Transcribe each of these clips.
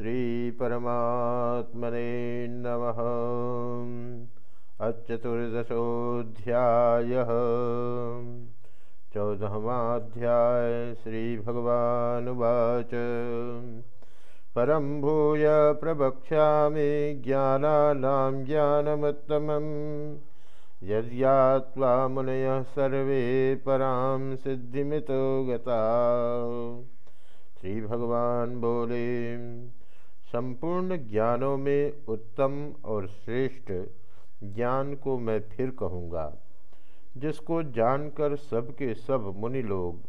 श्रीपरमात्मने नमः। अचतुर्दशोऽध्यायः चौदहमाध्याय श्रीभगवानुवाच। परं भूय प्रवक्ष्यामि ज्ञानानां ज्ञानमुत्तमम्। यद्यात्वा मुनयः सर्वे परां सिद्धिमितो गता। श्री भगवान बोले संपूर्ण ज्ञानों में उत्तम और श्रेष्ठ ज्ञान को मैं फिर कहूँगा। जिसको जानकर सबके सब मुनि लोग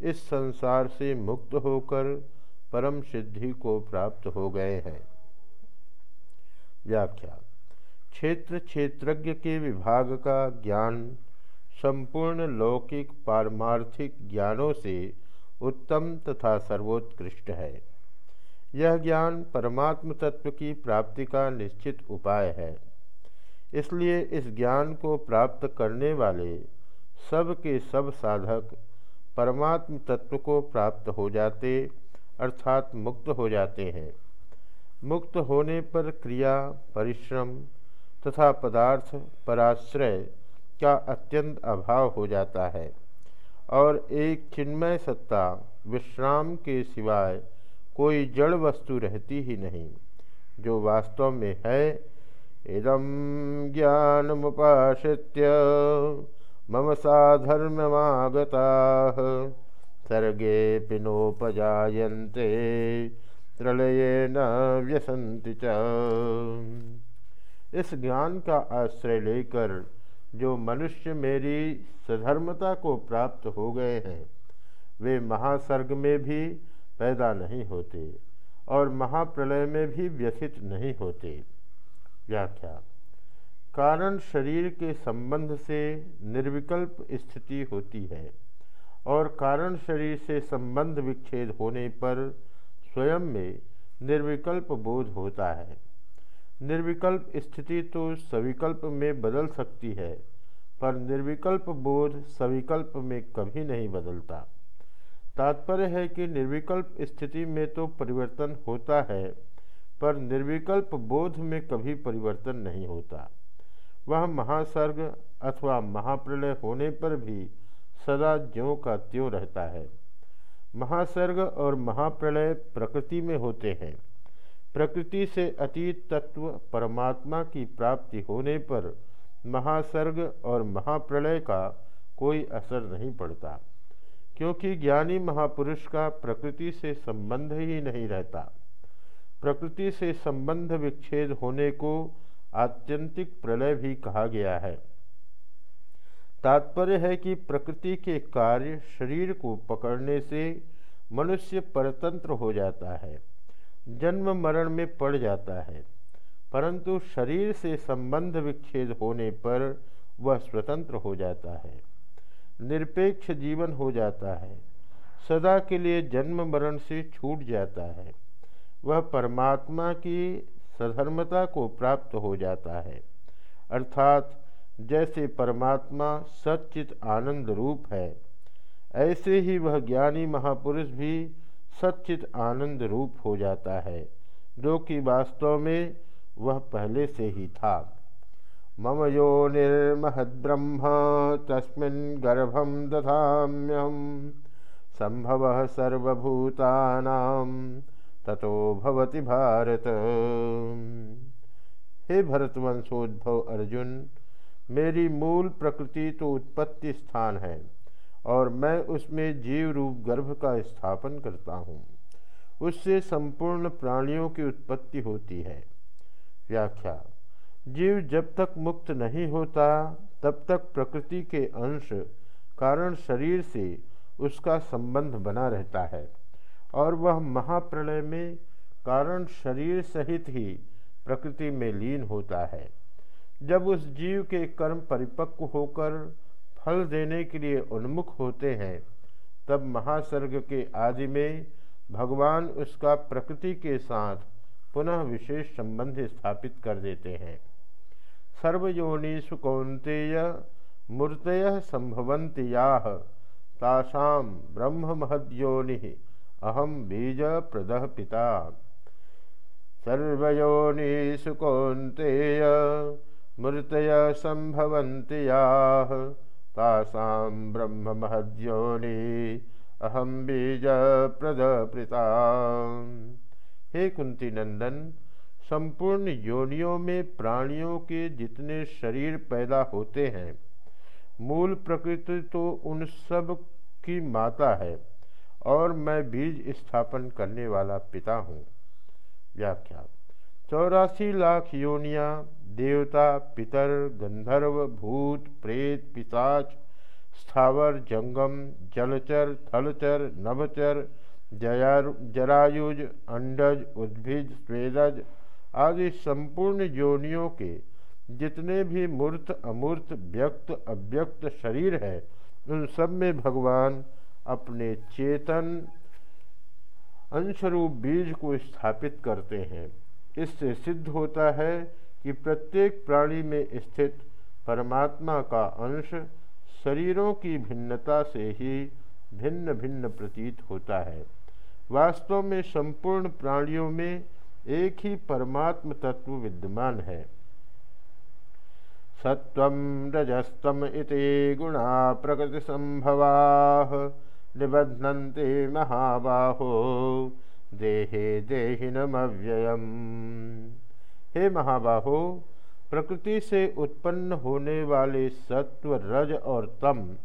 इस संसार से मुक्त होकर परम सिद्धि को प्राप्त हो गए हैं। व्याख्या। क्षेत्र क्षेत्रज्ञ के विभाग का ज्ञान संपूर्ण लौकिक पारमार्थिक ज्ञानों से उत्तम तथा सर्वोत्कृष्ट है। यह ज्ञान परमात्म तत्व की प्राप्ति का निश्चित उपाय है। इसलिए इस ज्ञान को प्राप्त करने वाले सब के सब साधक परमात्म तत्व को प्राप्त हो जाते, अर्थात मुक्त हो जाते हैं। मुक्त होने पर क्रिया, परिश्रम तथा पदार्थ, पराश्रय का अत्यंत अभाव हो जाता है और एक चिन्मय सत्ता विश्राम के सिवाय कोई जड़ वस्तु रहती ही नहीं, जो वास्तव में है इदम ज्ञान ज्ञानमुपाश्रित्य, मम साधर्मगता सर्गे पिनोपजाते प्रलये न व्यसंति च। इस ज्ञान का आश्रय लेकर, जो मनुष्य मेरी सधर्मता को प्राप्त हो गए हैं, वे महासर्ग में भी पैदा नहीं होते और महाप्रलय में भी व्यथित नहीं होते। व्याख्या, कारण शरीर के संबंध से निर्विकल्प स्थिति होती है और कारण शरीर से संबंध विच्छेद होने पर स्वयं में निर्विकल्प बोध होता है। निर्विकल्प स्थिति तो सविकल्प में बदल सकती है, पर निर्विकल्प बोध सविकल्प में कभी नहीं बदलता। तात्पर्य है कि निर्विकल्प स्थिति में तो परिवर्तन होता है, पर निर्विकल्प बोध में कभी परिवर्तन नहीं होता। वह महासर्ग अथवा महाप्रलय होने पर भी सदा ज्यों का त्यों रहता है। महासर्ग और महाप्रलय प्रकृति में होते हैं। प्रकृति से अतीत तत्व परमात्मा की प्राप्ति होने पर महासर्ग और महाप्रलय का कोई असर नहीं पड़ता। क्योंकि ज्ञानी महापुरुष का प्रकृति से संबंध ही नहीं रहता। प्रकृति से संबंध विच्छेद होने को आत्यंतिक प्रलय भी कहा गया है। तात्पर्य है कि प्रकृति के कार्य शरीर को पकड़ने से मनुष्य परतंत्र हो जाता है, जन्म मरण में पड़ जाता है, परंतु शरीर से संबंध विच्छेद होने पर वह स्वतंत्र हो जाता है। निरपेक्ष जीवन हो जाता है। सदा के लिए जन्म मरण से छूट जाता है। वह परमात्मा की सधर्मता को प्राप्त हो जाता है। अर्थात, जैसे परमात्मा सचित आनंद रूप है, ऐसे ही वह ज्ञानी महापुरुष भी सचित आनंद रूप हो जाता है, जो कि वास्तव में वह पहले से ही था। मम यो निर्महद्ब्रह्म तस्मिन् सर्वभूतानां ततो भवति भारत। हे भरतवंशोद्भव अर्जुन, मेरी मूल प्रकृति तो उत्पत्ति स्थान है और मैं उसमें जीव रूप गर्भ का स्थापन करता हूँ। उससे संपूर्ण प्राणियों की उत्पत्ति होती है। व्याख्या जीव जब तक मुक्त नहीं होता, तब तक प्रकृति के अंश कारण शरीर से उसका संबंध बना रहता है। और वह महाप्रलय में कारण शरीर सहित ही प्रकृति में लीन होता है। जब उस जीव के कर्म परिपक्व होकर फल देने के लिए उन्मुख होते हैं, तब महासर्ग के आदि में भगवान उसका प्रकृति के साथ पुनः विशेष संबंध स्थापित कर देते हैं। सर्वयोनि सुकौंतेय मूर्तय संभवंती याह तासाम ब्रह्म महद्योनि अहम बीज प्रदह पिता। सर्वयोनिषु कौन्तेय मृतय सम्भवन्ति याः तासां ब्रह्ममहद्योनि अहम बीज प्रदप्रता हे कुंती नंदन, संपूर्ण योनियों में प्राणियों के जितने शरीर पैदा होते हैं, मूल प्रकृति तो उन सब की माता है और मैं बीज स्थापन करने वाला पिता हूँ। व्याख्या, चौरासी लाख योनिया, देवता, पितर, गंधर्व, भूत, प्रेत पिताच स्थावर, जंगम, जलचर, थलचर, नभचर जरायुज, अंडज, उद्भिज, स्वेदज आदि संपूर्ण योनियों के जितने भी मूर्त, अमूर्त, व्यक्त, अव्यक्त शरीर है, उन सब में भगवान अपने चेतन अंशरूप बीज को स्थापित करते हैं। इससे सिद्ध होता है कि प्रत्येक प्राणी में स्थित परमात्मा का अंश शरीरों की भिन्नता से ही भिन्न भिन्न प्रतीत होता है। वास्तव में संपूर्ण प्राणियों में एक ही परमात्म तत्व विद्यमान है। सत्व रजस्तम इति गुणा प्रकृति संभवा निबध्नते महाबाहो, देहे देहिनमव्ययम। हे महाबाहो, प्रकृति से उत्पन्न होने वाले सत्व, रज और तम,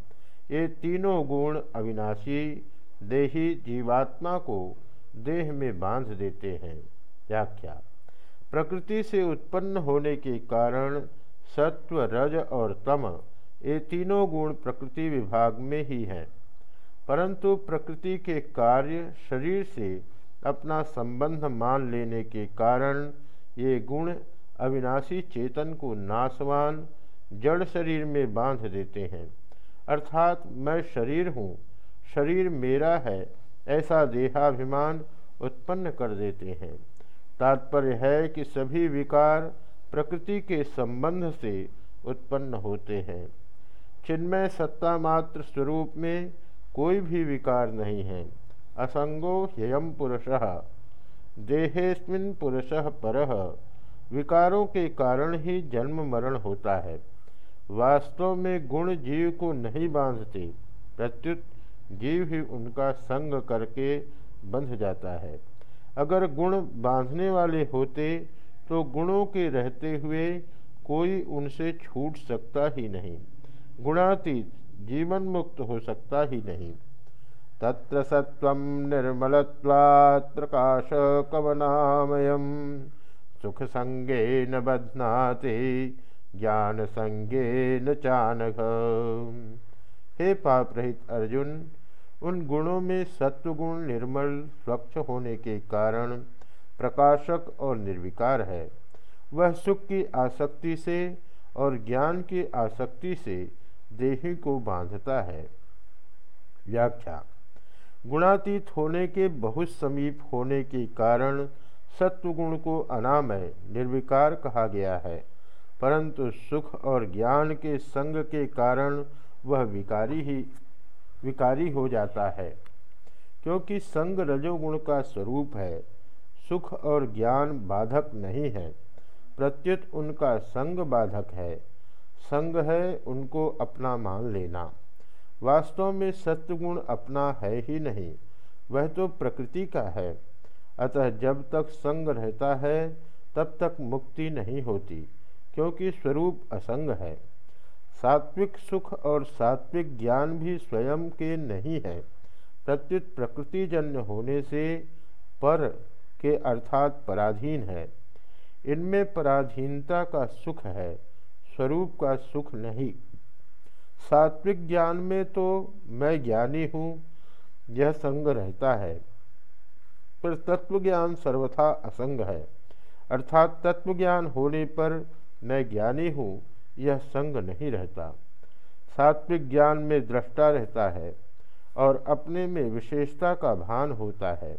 ये तीनों गुण अविनाशी देही जीवात्मा को देह में बाँध देते हैं। व्याख्या। प्रकृति से उत्पन्न होने के कारण सत्व, रज और तम ये तीनों गुण प्रकृति विभाग में ही हैं। परंतु प्रकृति के कार्य शरीर से अपना संबंध मान लेने के कारण ये गुण अविनाशी चेतन को नाशवान, जड़ शरीर में बाँध देते हैं। अर्थात मैं शरीर हूँ शरीर मेरा है, ऐसा देहाभिमान उत्पन्न कर देते हैं। तात्पर्य है कि सभी विकार प्रकृति के संबंध से उत्पन्न होते हैं। चिन्मय सत्ता मात्र स्वरूप में कोई भी विकार नहीं है। असंगो ह्ययम पुरुष, देहेस्मिन पुरुष पर, विकारों के कारण ही जन्म मरण होता है। वास्तव में गुण जीव को नहीं बांधते, प्रत्युत जीव ही उनका संग करके बंध जाता है। अगर गुण बांधने वाले होते तो गुणों के रहते हुए कोई उनसे छूट सकता ही नहीं। गुणातीत जीवन मुक्त हो सकता ही नहीं। तत्र सत्व प्रकाश कवनामयम सुख संगे न बध्नाते ज्ञान संगे न चानघ। हे पाप रहित अर्जुन उन गुणों में सत्वगुण निर्मल, स्वच्छ होने के कारण प्रकाशक और निर्विकार है। वह सुख की आसक्ति से और ज्ञान की आसक्ति से देही को बांधता है। व्याख्या। गुणातीत होने के बहुत समीप होने के कारण सत्वगुण को अनामय, निर्विकार कहा गया है। परंतु सुख और ज्ञान के संग के कारण वह विकारी ही विकारी हो जाता है, क्योंकि संग रजोगुण का स्वरूप है, सुख और ज्ञान बाधक नहीं है, प्रत्युत उनका संग बाधक है। संग है उनको अपना मान लेना। वास्तव में सत्वगुण अपना है ही नहीं, वह तो प्रकृति का है। अतः जब तक संग रहता है, तब तक मुक्ति नहीं होती, क्योंकि स्वरूप असंग है। सात्विक सुख और सात्विक ज्ञान भी स्वयं के नहीं है। प्रत्युत प्रकृतिजन्य होने से पर के अर्थात पराधीन है। इनमें पराधीनता का सुख है, स्वरूप का सुख नहीं। सात्विक ज्ञान में तो मैं ज्ञानी हूँ, यह संग रहता है। पर तत्व ज्ञान सर्वथा असंग है। अर्थात तत्व ज्ञान होने पर मैं ज्ञानी हूँ यह संग नहीं रहता। सात्विक ज्ञान में दृष्टा रहता है और अपने में विशेषता का भान होता है,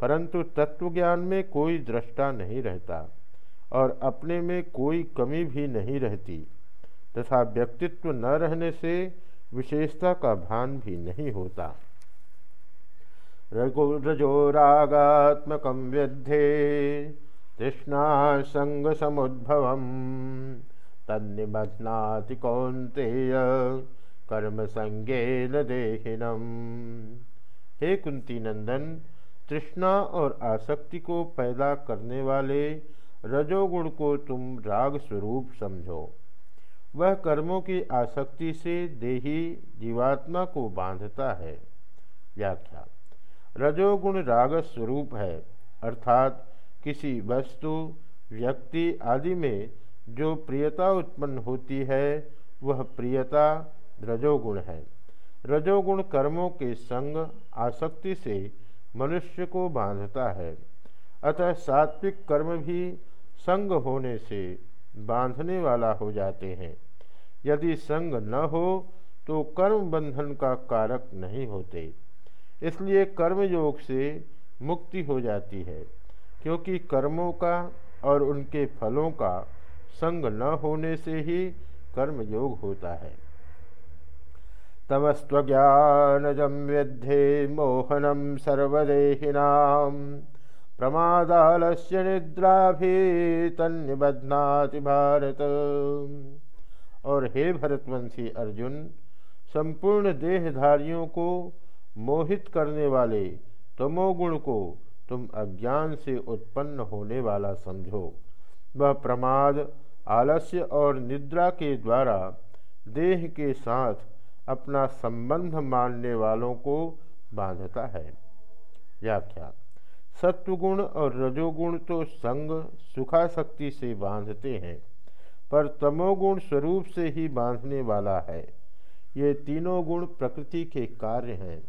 परंतु तत्वज्ञान में कोई दृष्टा नहीं रहता और अपने में कोई कमी भी नहीं रहती, तथा व्यक्तित्व न रहने से विशेषता का भान भी नहीं होता। रघु रजो रागात्मक व्यध्ये तृष्णा संग समुद्भव तन्निबध्नाति कौंतेय कर्म संज्ञे न देहिनम। हे कुंती नंदन, तृष्णा और आसक्ति को पैदा करने वाले रजोगुण को तुम राग स्वरूप समझो। वह कर्मों की आसक्ति से देही जीवात्मा को बांधता है। व्याख्या। रजोगुण राग स्वरूप है, अर्थात किसी वस्तु, व्यक्ति आदि में जो प्रियता उत्पन्न होती है, वह प्रियता रजोगुण है। रजोगुण कर्मों के संग आसक्ति से मनुष्य को बांधता है। अतः सात्विक कर्म भी संग होने से बांधने वाला हो जाते हैं। यदि संग न हो तो कर्म बंधन का कारक नहीं होते। इसलिए कर्म योग से मुक्ति हो जाती है, क्योंकि कर्मों का और उनके फलों का संग न होने से ही कर्म योग होता है। तमस्त्वज्ञानजं व्यध्ये मोहनम सर्वदेहिना, प्रमादालस्य निद्राभि तन्निबध्नाति भारत। और हे भरतवंशी अर्जुन, संपूर्ण देहधारियों को मोहित करने वाले तमोगुण को तुम अज्ञान से उत्पन्न होने वाला समझो। वह प्रमाद आलस्य और निद्रा के द्वारा देह के साथ अपना संबंध मानने वालों को बांधता है। व्याख्या, सत्वगुण और रजोगुण तो संग सुखाशक्ति से बांधते हैं, पर तमोगुण स्वरूप से ही बांधने वाला है। ये तीनों गुण प्रकृति के कार्य हैं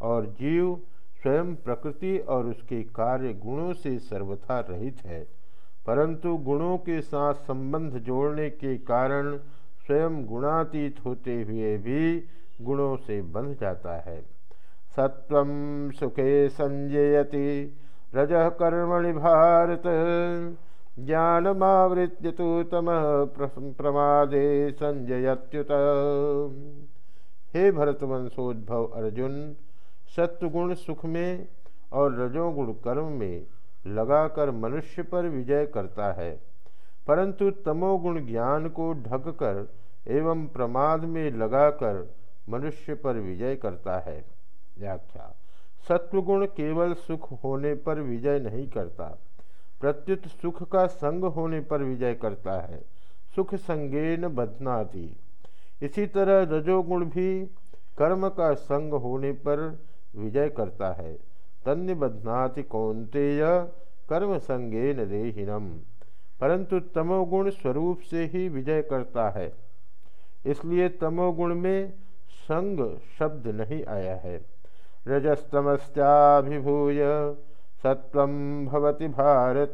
और जीव स्वयं प्रकृति और उसके कार्य गुणों से सर्वथा रहित है। परंतु गुणों के साथ संबंध जोड़ने के कारण स्वयं गुणातीत होते हुए भी गुणों से बंध जाता है। सत्व सुखे संजयति, रज कर्मणि भारत ज्ञानमावृत्य तो तम प्रमादे संजयत्युत। हे भरतवंशोद्भव अर्जुन, सत्वगुण सुख में और रजोगुण कर्म में लगाकर मनुष्य पर विजय करता है। परंतु तमोगुण ज्ञान को ढककर एवं प्रमाद में लगाकर मनुष्य पर विजय करता है। व्याख्या। सत्वगुण केवल सुख होने पर विजय नहीं करता। प्रत्युत सुख का संग होने पर विजय करता है। सुख संगेन बदनाती इसी तरह रजोगुण भी कर्म का संग होने पर विजय करता है। तन्य बदनाति कौंतेय कर्म संगेन देहिनम। परंतु तमोगुण स्वरूप से ही विजय करता है। इसलिए तमोगुण में संग शब्द नहीं आया है। रजस्तमस्याभिभूय सत्व भवति भारत।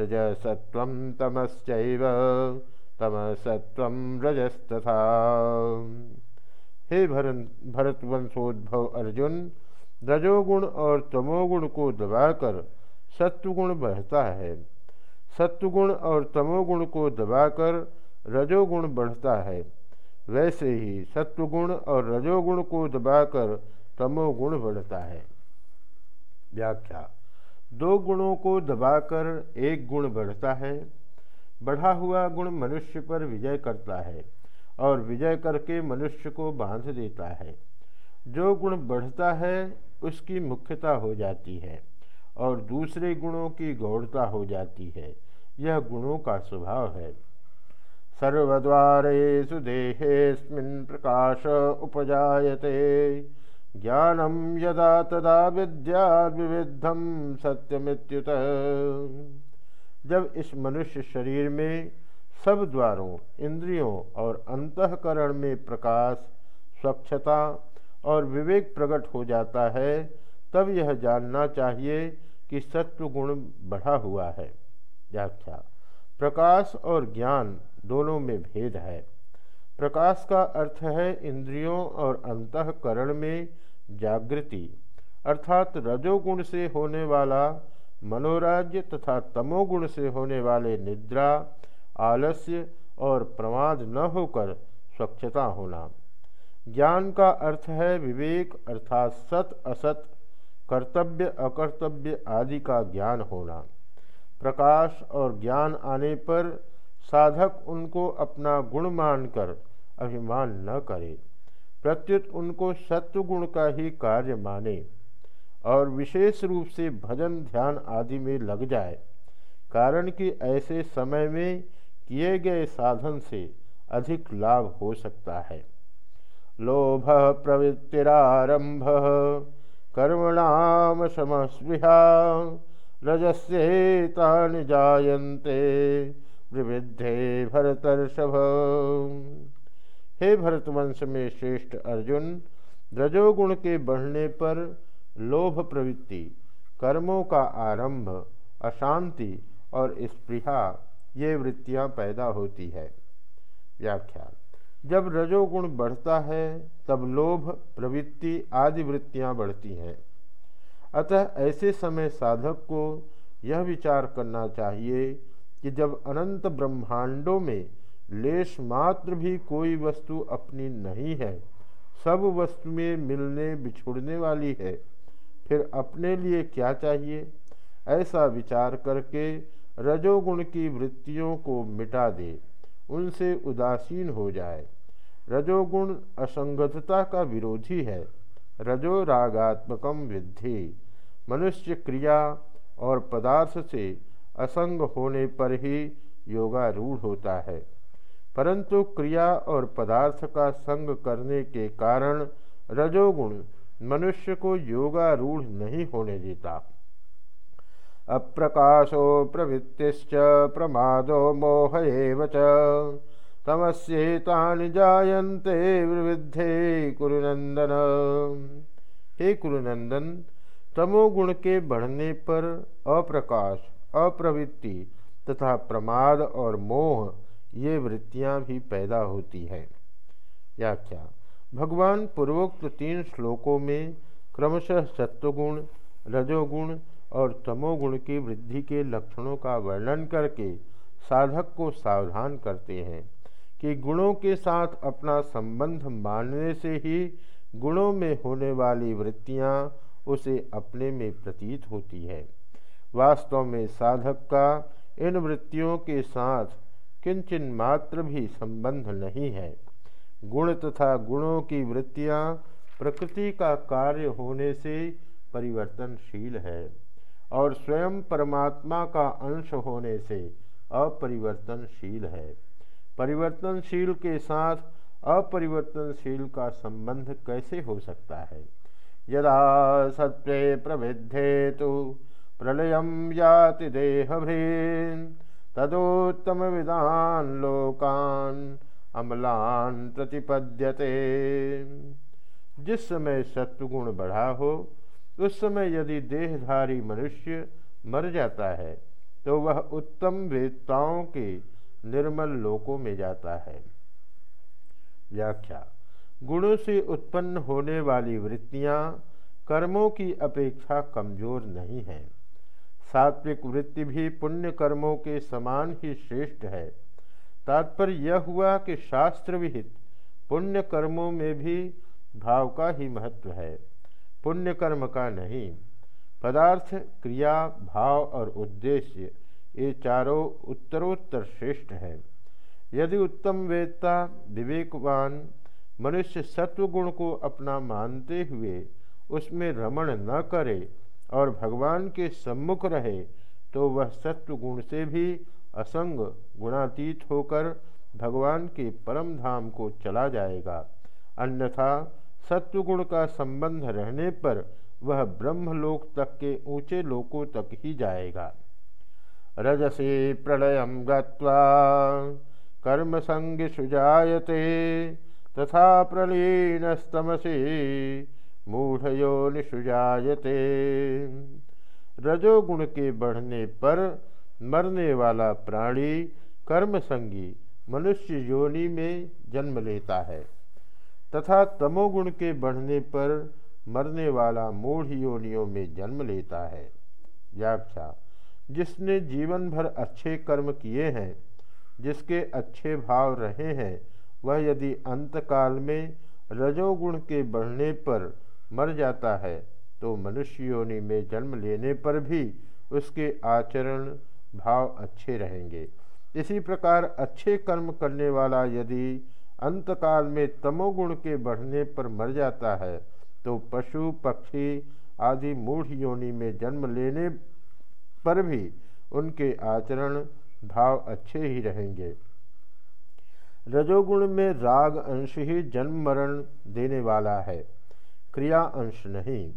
रजसत्व तमश्चैव तमसत्व रजस्तथा। हे भरत भरतवंशोद्भव अर्जुन रजोगुण और तमोगुण को दबाकर सत्वगुण बढ़ता है। सत्वगुण और तमोगुण को दबाकर रजोगुण बढ़ता है। वैसे ही सत्वगुण और रजोगुण को दबाकर तमोगुण बढ़ता है। व्याख्या, दो गुणों को दबाकर एक गुण बढ़ता है। बढ़ा हुआ गुण मनुष्य पर विजय करता है और विजय करके मनुष्य को बाँध देता है। जो गुण बढ़ता है उसकी मुख्यता हो जाती है और दूसरे गुणों की गौड़ता हो जाती है। यह गुणों का स्वभाव है। सर्वद्वारेषु देहेऽस्मिन् प्रकाश उपजायते। ज्ञानम यदा तदा विद्या विविधम सत्यमित्युत। जब इस मनुष्य शरीर में सब द्वारों, इंद्रियों और अंतकरण में प्रकाश, स्वच्छता और विवेक प्रकट हो जाता है, तब यह जानना चाहिए कि सत्व गुण बढ़ा हुआ है। व्याख्या। प्रकाश और ज्ञान दोनों में भेद है। प्रकाश का अर्थ है इंद्रियों और अंतकरण में जागृति, अर्थात रजोगुण से होने वाला, मनोराज्य तथा तमोगुण से होने वाले निद्रा, आलस्य और प्रमाद न होकर स्वच्छता होना। ज्ञान का अर्थ है विवेक अर्थात सत, असत, कर्तव्य, अकर्तव्य आदि का ज्ञान होना। प्रकाश और ज्ञान आने पर साधक उनको अपना गुण मानकर अभिमान न करे। प्रत्युत उनको सत्व गुण का ही कार्य माने और विशेष रूप से भजन, ध्यान आदि में लग जाए। कारण कि ऐसे समय में किए गए साधन से अधिक लाभ हो सकता है। लोभ प्रवृत्तिरारंभ कर्मणाम समस्पृहा रजस्येतानि जायन्ते विविधे भरतर्षभ। हे भरतवंश में श्रेष्ठ अर्जुन, रजोगुण के बढ़ने पर लोभ प्रवृत्ति कर्मों का आरंभ, अशांति और स्पृहा, ये वृत्तियाँ पैदा होती है। व्याख्या जब रजोगुण बढ़ता है, तब लोभ, प्रवृत्ति आदि वृत्तियाँ बढ़ती हैं। अतः ऐसे समय साधक को यह विचार करना चाहिए कि जब अनंत ब्रह्मांडों में लेश मात्र भी कोई वस्तु अपनी नहीं है, सब वस्तु में मिलने बिछुड़ने वाली है, फिर अपने लिए क्या चाहिए? ऐसा विचार करके रजोगुण की वृत्तियों को मिटा दे। उनसे उदासीन हो जाए। रजोगुण असंगतता का विरोधी है। रजो रागात्मकम विद्धि। मनुष्य क्रिया और पदार्थ से असंग होने पर ही योगारूढ़ होता है। परंतु क्रिया और पदार्थ का संग करने के कारण रजोगुण मनुष्य को योगारूढ़ नहीं होने देता। अप्रकाशो प्रवृत्तिश्च प्रमादो मोह च। तमस्येतानि जायन्ते विविधे कुरुनंदन हे कुरुनंदन तमोगुण के बढ़ने पर अप्रकाश, अप्रवृत्ति तथा प्रमाद और मोह, ये वृत्तियाँ भी पैदा होती हैं। व्याख्या, भगवान पूर्वोक्त तीन श्लोकों में क्रमशः सत्वगुण, रजोगुण और तमोगुण की वृद्धि के लक्षणों का वर्णन करके साधक को सावधान करते हैं कि गुणों के साथ अपना संबंध मानने से ही गुणों में होने वाली वृत्तियाँ उसे अपने में प्रतीत होती है। वास्तव में साधक का इन वृत्तियों के साथ किंचन मात्र भी संबंध नहीं है। गुण तथा गुणों की वृत्तियाँ प्रकृति का कार्य होने से परिवर्तनशील है। और स्वयं परमात्मा का अंश होने से अपरिवर्तनशील है। परिवर्तनशील के साथ अपरिवर्तनशील का संबंध कैसे हो सकता है? यदा सत्य प्रवृद्धे तो प्रलय याति देहभ्रीन तदोत्तम विदान लोकान अमलान प्रतिपद्यते। जिस समय सत्वगुण बढ़ा हो उस समय यदि देहधारी मनुष्य मर जाता है तो वह उत्तम वेदताओं के निर्मल लोकों में जाता है। व्याख्या। गुणों से उत्पन्न होने वाली वृत्तियाँ कर्मों की अपेक्षा कमज़ोर नहीं हैं। सात्विक वृत्ति भी पुण्य कर्मों के समान ही श्रेष्ठ है। तात्पर्य यह हुआ कि शास्त्र विहित पुण्य कर्मों में भी भाव का ही महत्व है। पुण्य कर्म का नहीं। पदार्थ, क्रिया, भाव और उद्देश्य, ये चारों उत्तरोत्तर श्रेष्ठ है। यदि उत्तम वेदता, विवेकवान, मनुष्य सत्वगुण को अपना मानते हुए उसमें रमण न करे और भगवान के सम्मुख रहे तो वह सत्वगुण से भी असंग गुणातीत होकर भगवान के परम धाम को चला जाएगा। अन्यथा सत्वगुण का संबंध रहने पर वह ब्रह्मलोक तक के ऊँचे लोकों तक ही जाएगा। रजसी प्रलय गत्वा कर्म संग सुजायते, तथा प्रलीनस्तमसी मूढ़यो निसुजायते रजोगुण के बढ़ने पर मरने वाला प्राणी कर्म संगी मनुष्य योनि में जन्म लेता है। तथा तमोगुण के बढ़ने पर मरने वाला मूढ़ योनियों में जन्म लेता है। व्याख्या, जिसने जीवन भर अच्छे कर्म किए हैं, जिसके अच्छे भाव रहे हैं, वह यदि अंतकाल में रजोगुण के बढ़ने पर मर जाता है तो मनुष्य योनि में जन्म लेने पर भी उसके आचरण भाव अच्छे रहेंगे। इसी प्रकार अच्छे कर्म करने वाला यदि अंतकाल में तमोगुण के बढ़ने पर मर जाता है तो पशु, पक्षी आदि मूढ़ योनि में जन्म लेने पर भी उनके आचरण भाव अच्छे ही रहेंगे। रजोगुण में राग अंश ही जन्म मरण देने वाला है, क्रिया अंश नहीं।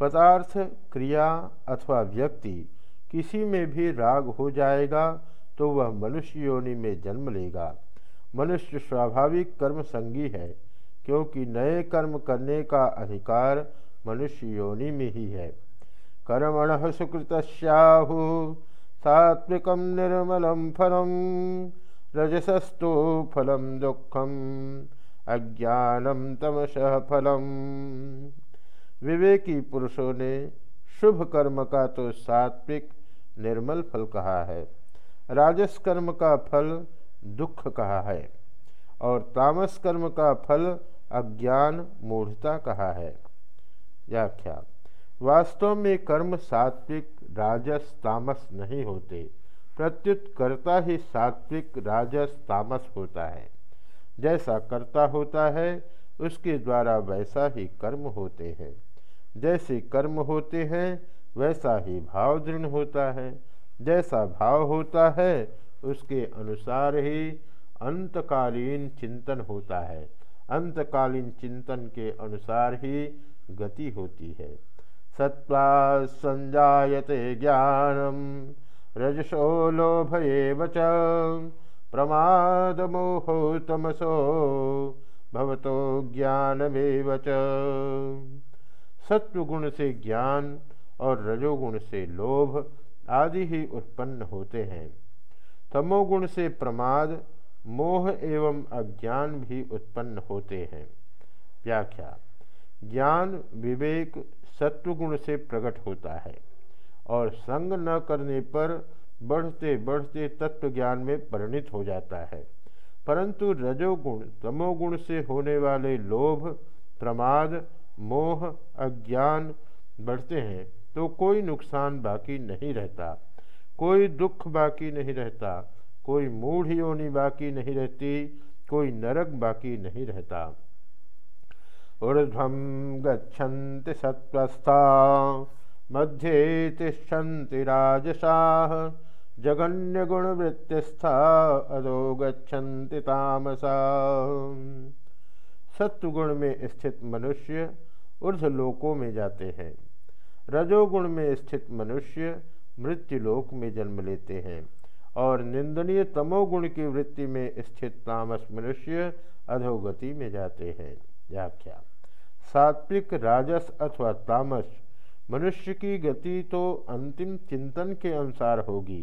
पदार्थ, क्रिया अथवा व्यक्ति किसी में भी राग हो जाएगा तो वह मनुष्य योनि में जन्म लेगा। मनुष्य स्वाभाविक कर्म संगी है, क्योंकि नए कर्म करने का अधिकार मनुष्य योनि में ही है। कर्मण सुकृत सात्विक निर्मलम फलम, रजसस्तु फलम दुखम अज्ञानम तमस फलम। विवेकी पुरुषों ने शुभ कर्म का तो सात्विक निर्मल फल कहा है। राजस कर्म का फल दुख कहा है और तामस कर्म का फल अज्ञान मूढ़ता कहा है। व्याख्या, वास्तव में कर्म सात्विक राजस तामस नहीं होते, प्रत्युत कर्ता ही सात्विक राजस तामस होता है। जैसा कर्ता होता है, उसके द्वारा वैसा ही कर्म होते हैं। जैसे कर्म होते हैं, वैसा ही भाव दृढ़ होता है। जैसा भाव होता है उसके अनुसार ही अंतकालीन चिंतन होता है। अंतकालीन चिंतन के अनुसार ही गति होती है। सत्वा संजायते ज्ञानम, रजसो लोभ च प्रमादमोहो तमसो भवतो ज्ञानमेव च। सत्वगुण से ज्ञान और रजोगुण से लोभ आदि ही उत्पन्न होते हैं। तमोगुण से प्रमाद, मोह एवं अज्ञान भी उत्पन्न होते हैं। व्याख्या, ज्ञान, विवेक, सत्वगुण से प्रकट होता है और संग न करने पर बढ़ते बढ़ते तत्व ज्ञान में परिणित हो जाता है। परंतु रजोगुण, तमोगुण से होने वाले लोभ, प्रमाद, मोह, अज्ञान बढ़ते हैं तो कोई नुकसान बाकी नहीं रहता। कोई दुख बाकी नहीं रहता, कोई मूढ़ योनि बाकी नहीं रहती, कोई नरक बाकी नहीं रहता। ऊर्धम गच्छन्ति सत्वस्था मध्ये तिष्ठन्ति राजसाः, जगन्यगुणवृत्तिस्था अधो गच्छन्ति तामसा। सत्वगुण में स्थित मनुष्य ऊर्धलोकों में जाते हैं। रजोगुण में स्थित मनुष्य मृत्युलोक में जन्म लेते हैं और निंदनीय तमोगुण की वृत्ति में स्थित तामस मनुष्य अधोगति में जाते हैं। व्याख्या। सात्विक राजस अथवा तामस मनुष्य की गति तो अंतिम चिंतन के अनुसार होगी,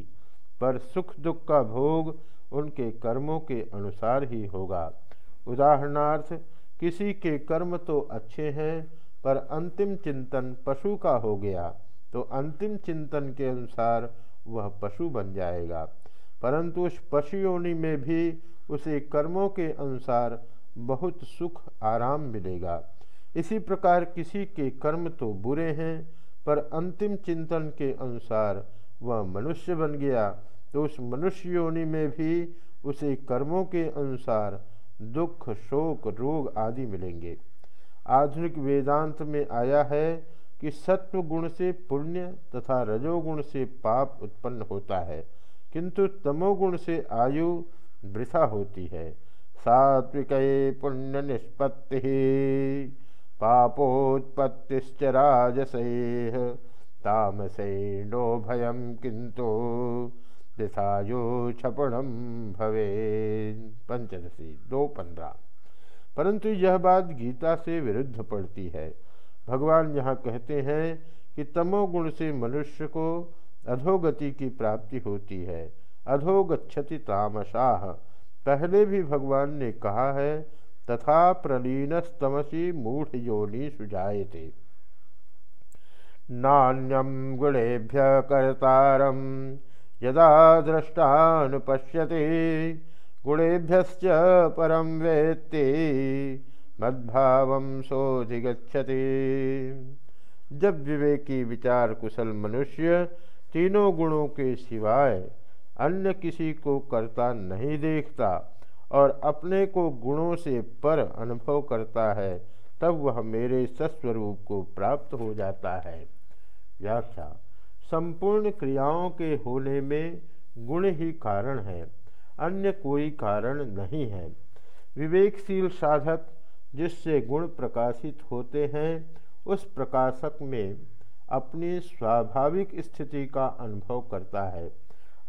पर सुख दुख का भोग उनके कर्मों के अनुसार ही होगा। उदाहरणार्थ, किसी के कर्म तो अच्छे हैं, पर अंतिम चिंतन पशु का हो गया। तो अंतिम चिंतन के अनुसार वह पशु बन जाएगा। परंतु उस पशु योनि में भी उसे कर्मों के अनुसार बहुत सुख, आराम मिलेगा। इसी प्रकार किसी के कर्म तो बुरे हैं, पर अंतिम चिंतन के अनुसार वह मनुष्य बन गया। तो उस मनुष्य योनि में भी उसे कर्मों के अनुसार दुख, शोक, रोग आदि मिलेंगे। आधुनिक वेदांत में आया है कि सत्व गुण से पुण्य तथा रजोगुण से पाप उत्पन्न होता है, किंतु तमोगुण से आयु वृथा होती है। सात्विक पुण्य निष्पत्ति, पापोत्पत्तिश्च राजसेह तामसेनो भयम किंतु दिशायो क्षपणम भवे पंचदशी, दो पंद्रह। परंतु यह बात गीता से विरुद्ध पड़ती है। भगवान यहाँ कहते हैं कि तमोगुण से मनुष्य को अधोगति की प्राप्ति होती है। अधोगछति तामसाह पहले भी भगवान ने कहा है, तथा प्रलीनस्तमसी मूढ़ योनि सुजाते नान्यम गुणेभ्य कर्तारम यदा दृष्टानुपश्यति गुणेभ्यश्च परम वेत्ति। मद्भाव सोधिगछति जब विवेकी विचार कुशल मनुष्य तीनों गुणों के सिवाय अन्य किसी को करता नहीं देखता और अपने को गुणों से पर अनुभव करता है, तब वह मेरे सस्वरूप को प्राप्त हो जाता है। व्याख्या, संपूर्ण क्रियाओं के होने में गुण ही कारण है, अन्य कोई कारण नहीं है। विवेकशील साधक जिससे गुण प्रकाशित होते हैं, उस प्रकाशक में अपनी स्वाभाविक स्थिति का अनुभव करता है।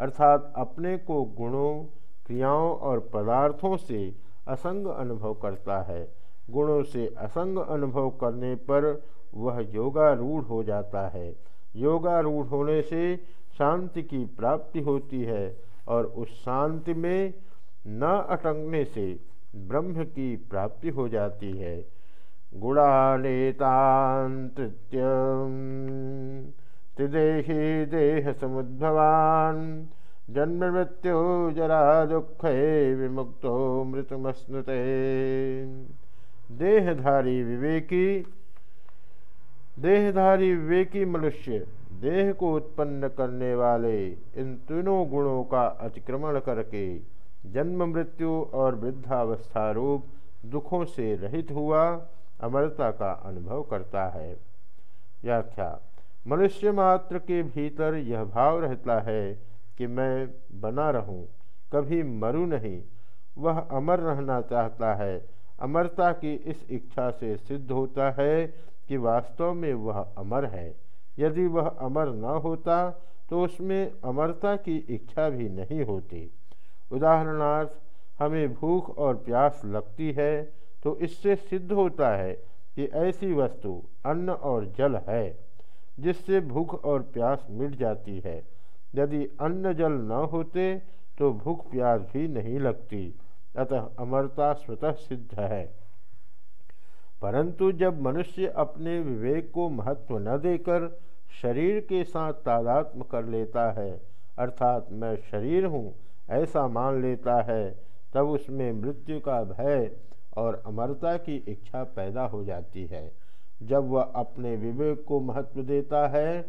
अर्थात अपने को गुणों, क्रियाओं और पदार्थों से असंग अनुभव करता है। गुणों से असंग अनुभव करने पर वह योगारूढ़ हो जाता है। योगारूढ़ होने से शांति की प्राप्ति होती है और उस शांति में न अटकने से ब्रह्म की प्राप्ति हो जाती है। गुणानेतांतृत्य त्रिदेही देह समुद्भवान जन्म मृत्यु जरा दुख विमुक्तो मृतमस्नुते। देहधारी विवेकी देहधारी विवेकी मनुष्य, देह को उत्पन्न करने वाले इन तीनों गुणों का अतिक्रमण करके जन्म मृत्यु और वृद्धावस्था रूप दुखों से रहित हुआ अमरता का अनुभव करता है। व्याख्या मनुष्य मात्र के भीतर यह भाव रहता है कि मैं बना रहूँ, कभी मरू नहीं। वह अमर रहना चाहता है। अमरता की इस इच्छा से सिद्ध होता है कि वास्तव में वह अमर है। यदि वह अमर न होता तो उसमें अमरता की इच्छा भी नहीं होती। उदाहरणार्थ, हमें भूख और प्यास लगती है तो इससे सिद्ध होता है कि ऐसी वस्तु अन्न और जल है, जिससे भूख और प्यास मिट जाती है। यदि अन्न जल न होते तो भूख प्यास भी नहीं लगती। अतः अमरता स्वतः सिद्ध है। परंतु जब मनुष्य अपने विवेक को महत्व न देकर शरीर के साथ तादात्म कर लेता है, अर्थात मैं शरीर हूँ ऐसा मान लेता है, तब उसमें मृत्यु का भय और अमरता की इच्छा पैदा हो जाती है। जब वह अपने विवेक को महत्व देता है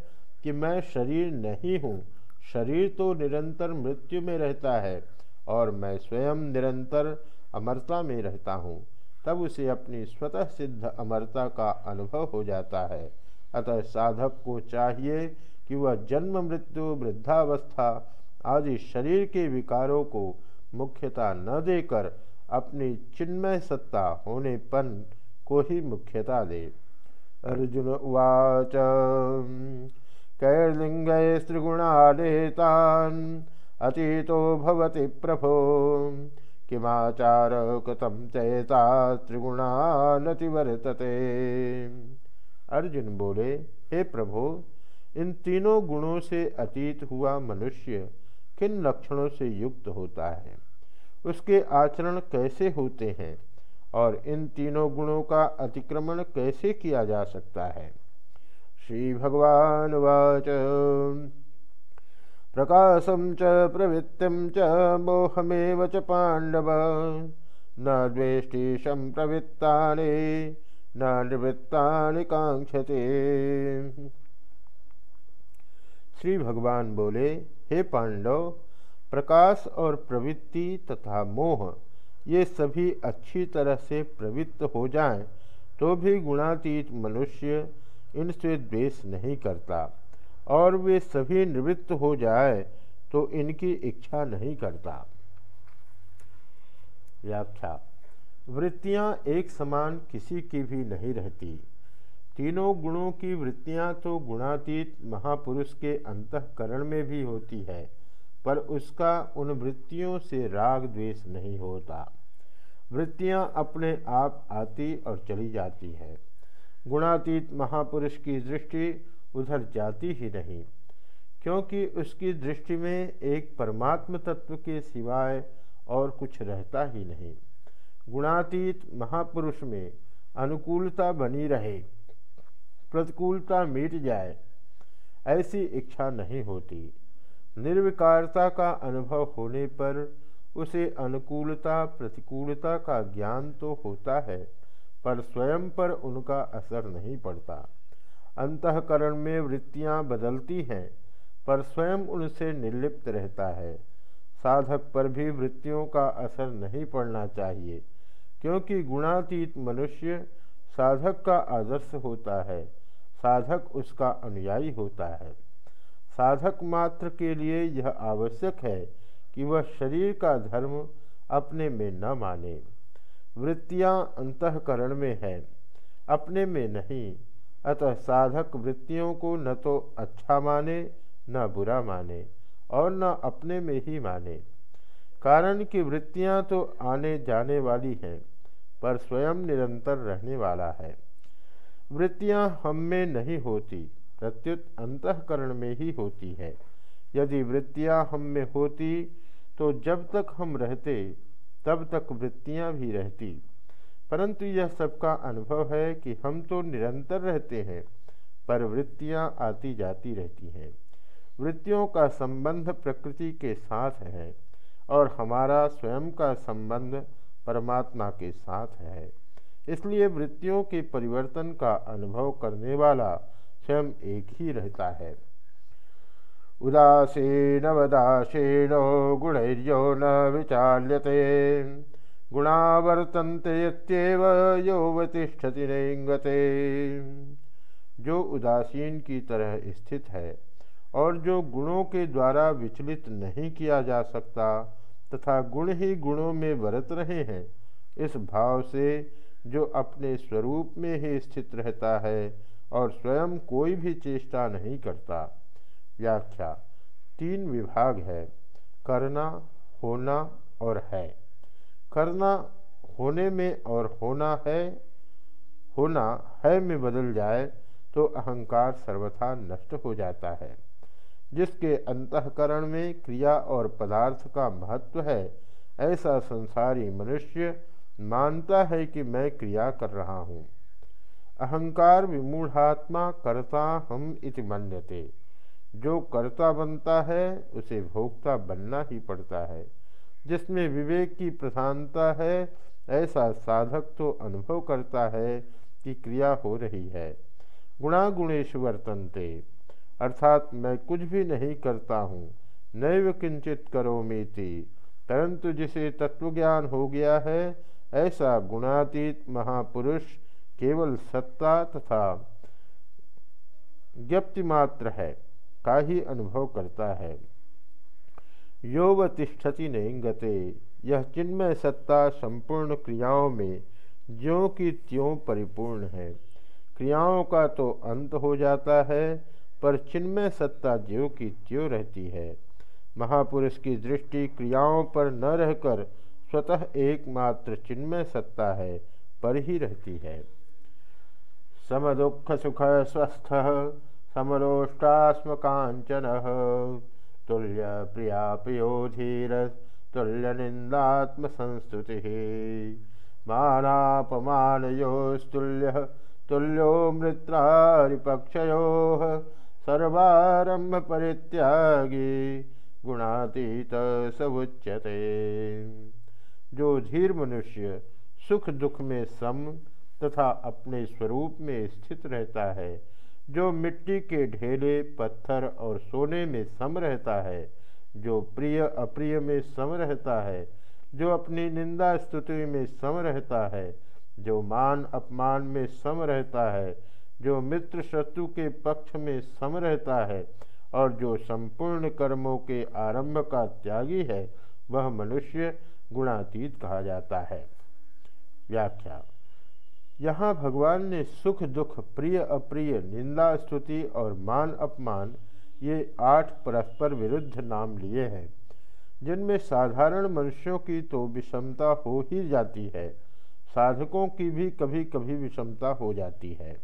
कि मैं शरीर नहीं हूँ, शरीर तो निरंतर मृत्यु में रहता है और मैं स्वयं निरंतर अमरता में रहता हूँ, तब उसे अपनी स्वतः सिद्ध अमरता का अनुभव हो जाता है। अतः साधक को चाहिए कि वह जन्म मृत्यु वृद्धावस्था आदि शरीर के विकारों को मुख्यता न देकर अपनी चिन्मय सत्ता होनेपन को ही मुख्यता दे। अर्जुन उवाच कैर्लिंग त्रिगुणालेतान अतीतो भवति प्रभो किमाचार कृतम चेता त्रिगुणानतिवर्तते। अर्जुन बोले, हे प्रभो, इन तीनों गुणों से अतीत हुआ मनुष्य किन लक्षणों से युक्त होता है? उसके आचरण कैसे होते हैं? और इन तीनों गुणों का अतिक्रमण कैसे किया जा सकता है? श्री भगवान वाच। प्रकाशम च प्रवृत्तिम च, मोहमेव च पांडव। न द्वेष्टि संप्रवृत्ता न निवृत्ता कांक्षते श्री भगवान बोले हे पांडव, प्रकाश और प्रवृत्ति तथा मोह, ये सभी अच्छी तरह से प्रवृत्त हो जाएँ तो भी गुणातीत मनुष्य इनसे द्वेष नहीं करता। और वे सभी निवृत्त हो जाए तो इनकी इच्छा नहीं करता। व्याख्या। वृत्तियाँ एक समान किसी की भी नहीं रहती। तीनों गुणों की वृत्तियाँ तो गुणातीत महापुरुष के अंतकरण में भी होती है, पर उसका उन वृत्तियों से राग द्वेष नहीं होता। वृत्तियाँ अपने आप आती और चली जाती हैं। गुणातीत महापुरुष की दृष्टि उधर जाती ही नहीं, क्योंकि उसकी दृष्टि में एक परमात्म तत्व के सिवाय और कुछ रहता ही नहीं। गुणातीत महापुरुष में अनुकूलता बनी रहे। प्रतिकूलता मिट जाए, ऐसी इच्छा नहीं होती। निर्विकारता का अनुभव होने पर उसे अनुकूलता, प्रतिकूलता का ज्ञान तो होता है, पर स्वयं पर उनका असर नहीं पड़ता। अंतकरण में वृत्तियाँ बदलती हैं, पर स्वयं उनसे निर्लिप्त रहता है। साधक पर भी वृत्तियों का असर नहीं पड़ना चाहिए, क्योंकि गुणातीत मनुष्य साधक का आदर्श होता है। साधक उसका अनुयायी होता है। साधक मात्र के लिए यह आवश्यक है कि वह शरीर का धर्म अपने में न माने। वृत्तियाँ अंतकरण में है, अपने में नहीं, अतः साधक वृत्तियों को न तो अच्छा माने, न बुरा माने और न अपने में ही माने। कारण कि वृत्तियाँ तो आने जाने वाली हैं, पर स्वयं निरंतर रहने वाला है। वृत्तियाँ हम में नहीं होती, प्रत्युत अंतकरण में ही होती है। यदि वृत्तियाँ हम में होती तो जब तक हम रहते, तब तक वृत्तियाँ भी रहती। परंतु यह सबका अनुभव है कि हम तो निरंतर रहते हैं, पर वृत्तियाँ आती जाती रहती हैं। वृत्तियों का संबंध प्रकृति के साथ है, और हमारा स्वयं का संबंध परमात्मा के साथ है। इसलिए वृत्तियों के परिवर्तन का अनुभव करने वाला स्वयं एक ही रहता है। उदासीन वदासीनो गुणैर्यो न विचाल्यते। गुणावर्तन्ते यत्येव योवतिष्ठति नेंगते जो उदासीन की तरह स्थित है और जो गुणों के द्वारा विचलित नहीं किया जा सकता तथा गुण ही गुणों में बरत रहे हैं, इस भाव से जो अपने स्वरूप में ही स्थित रहता है और स्वयं कोई भी चेष्टा नहीं करता। व्याख्या, तीन विभाग है, करना, होना और है। करना होने में और होना है होना है में बदल जाए तो अहंकार सर्वथा नष्ट हो जाता है। जिसके अंतकरण में क्रिया और पदार्थ का महत्व है, ऐसा संसारी मनुष्य मानता है कि मैं क्रिया कर रहा हूँ। अहंकार विमूढ़ात्मा कर्ता हम इति मन्यते। जो कर्ता बनता है, उसे भोक्ता बनना ही पड़ता है। जिसमें विवेक की प्रधानता है, ऐसा साधक तो अनुभव करता है कि क्रिया हो रही है। गुणा गुणेश वर्तनते अर्थात मैं कुछ भी नहीं करता हूँ, नैव किंचित करो मीति, परंतु जिसे तत्वज्ञान हो गया है ऐसा गुणातीत महापुरुष केवल सत्ता तथा ज्ञप्ति मात्र है, का ही अनुभव करता है। योवतिष्ठति गते यह चिन्मय सत्ता संपूर्ण क्रियाओं में ज्यों की त्यों परिपूर्ण है। क्रियाओं का तो अंत हो जाता है, पर चिन्मय सत्ता ज्यों की त्यों रहती है। महापुरुष की दृष्टि क्रियाओं पर न रहकर स्वतः एकमात्र चिन्मय सत्ता है, पर ही रहती है। सम दुख सुख स्वस्थ समलोष्टास्म कांचन तुल्य प्रिया प्रियो धीर, तुल्य निंदात्म संस्तुति मानापमानयोस्तुल्य, तुल्यो मृत्रारिपक्षयो सर्वारंभ परित्यागी गुणातीत सवुच्यते जो धीर मनुष्य सुख दुख में सम तथा अपने स्वरूप में स्थित रहता है, जो मिट्टी के ढेले, पत्थर और सोने में सम रहता है, जो प्रिय अप्रिय में सम रहता है, जो अपनी निंदा स्तुति में सम रहता है, जो मान अपमान में सम रहता है, जो मित्र शत्रु के पक्ष में सम रहता है, और जो संपूर्ण कर्मों के आरंभ का त्यागी है, वह मनुष्य गुणातीत कहा जाता है। व्याख्या। यहाँ भगवान ने सुख, दुख, प्रिय, अप्रिय, निंदा, स्तुति और मान, अपमान, ये आठ परस्पर विरुद्ध नाम लिए हैं। जिनमें साधारण मनुष्यों की तो विषमता हो ही जाती है। साधकों की भी कभी कभी विषमता हो जाती है।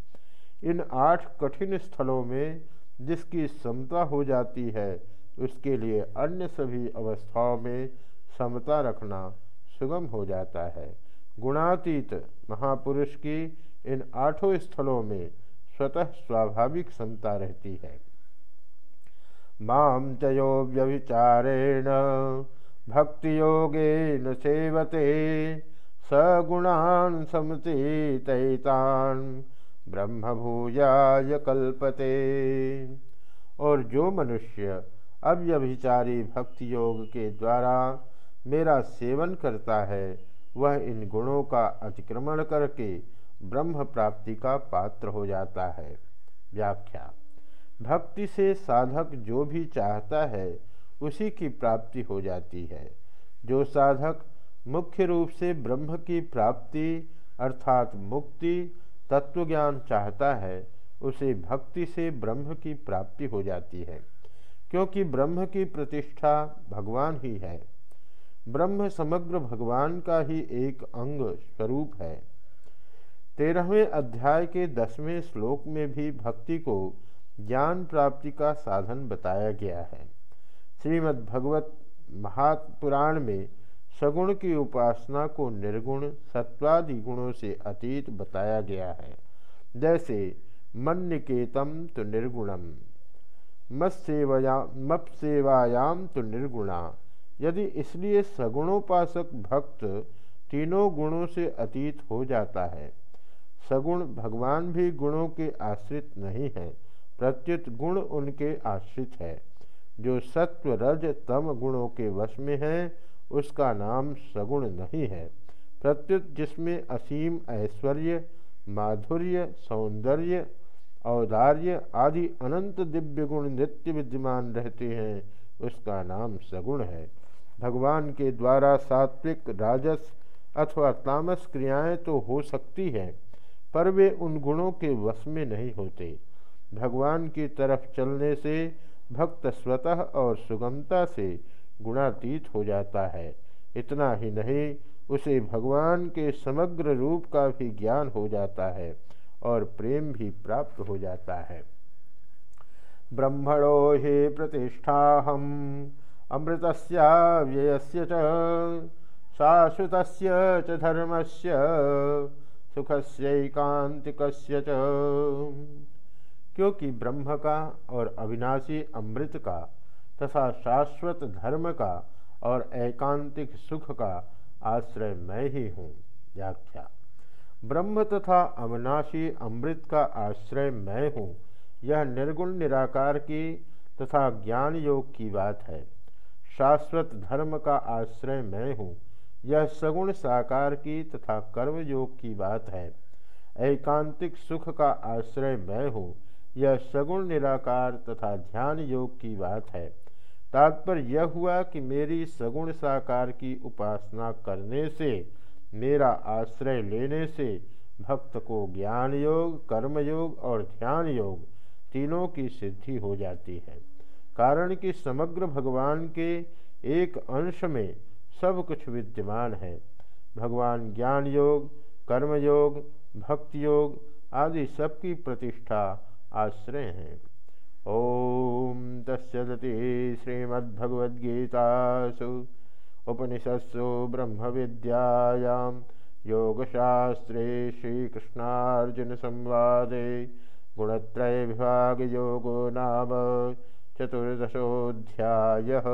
इन आठ कठिन स्थलों में जिसकी समता हो जाती है, उसके लिए अन्य सभी अवस्थाओं में समता रखना सुगम हो जाता है। गुणातीत महापुरुष की इन आठों स्थलों में स्वतः स्वाभाविक समता रहती है। माम चयो व्यभिचारेण भक्ति योगेन सेवते, सगुणान समतीतान ब्रह्म भूयाय कल्पते। और जो मनुष्य अव्यभिचारी भक्ति योग के द्वारा मेरा सेवन करता है, वह इन गुणों का अतिक्रमण करके ब्रह्म प्राप्ति का पात्र हो जाता है। व्याख्या। भक्ति से साधक जो भी चाहता है, उसी की प्राप्ति हो जाती है। जो साधक मुख्य रूप से ब्रह्म की प्राप्ति अर्थात मुक्ति, तत्वज्ञान चाहता है, उसे भक्ति से ब्रह्म की प्राप्ति हो जाती है। क्योंकि ब्रह्म की प्रतिष्ठा भगवान ही है। ब्रह्म समग्र भगवान का ही एक अंग स्वरूप है। तेरहवें अध्याय के दसवें श्लोक में भी भक्ति को ज्ञान प्राप्ति का साधन बताया गया है। श्रीमद्भगवत महापुराण में सगुण की उपासना को निर्गुण, सत्वादि गुणों से अतीत बताया गया है। जैसे मन निकेतम तो निर्गुणम, मत्सेवया मत्सेवायाम तो निर्गुणा। यदि इसलिए सगुणोपासक भक्त तीनों गुणों से अतीत हो जाता है। सगुण भगवान भी गुणों के आश्रित नहीं है, प्रत्युत गुण उनके आश्रित है। जो सत्व रज तम गुणों के वश में है, उसका नाम सगुण नहीं है। प्रत्युत जिसमें असीम ऐश्वर्य, माधुर्य, सौंदर्य, औदार्य आदि अनंत दिव्य गुण नित्य विद्यमान रहते हैं, उसका नाम सगुण है। भगवान के द्वारा सात्विक, राजस अथवा तामस क्रियाएँ तो हो सकती हैं, पर वे उन गुणों के वश में नहीं होते। भगवान की तरफ़ चलने से भक्त स्वतः और सुगमता से गुणातीत हो जाता है। इतना ही नहीं, उसे भगवान के समग्र रूप का भी ज्ञान हो जाता है और प्रेम भी प्राप्त हो जाता है। ब्रह्मणो हे प्रतिष्ठा हम अमृत व्ययस्य च, शाश्वतस्य च, धर्मस्य सुखस्यैकांतिकस्य च। क्योंकि ब्रह्म का और अविनाशी अमृत का तथा शाश्वत धर्म का और एकांतिक सुख का आश्रय मैं ही हूँ, व्याख्या। ब्रह्म तथा अविनाशी अमृत का आश्रय मैं हूँ, यह निर्गुण निराकार की तथा ज्ञान योग की बात है। शाश्वत धर्म का आश्रय मैं हूँ। यह सगुण साकार की तथा कर्म योग की बात है। एकांतिक सुख का आश्रय मैं हूँ। यह सगुण निराकार तथा ध्यान योग की बात है। तात्पर्य यह हुआ कि मेरी सगुण साकार की उपासना करने से, मेरा आश्रय लेने से, भक्त को ज्ञान योग कर्म योग और ध्यान योग तीनों की सिद्धि हो जाती है। कारण कि समग्र भगवान के एक अंश में सब कुछ विद्यमान है। भगवान ज्ञान योग कर्म योग भक्ति योग आदि सबकी प्रतिष्ठा आश्रय हैं। ओम तस्दी श्रीमद्भगवद्गीतासु उपनिषत्सु ब्रह्म विद्यायां योगशास्त्रे श्रीकृष्णार्जुन संवादे गुणत्रय विभाग योगो नाम चतुर्दशोऽध्यायः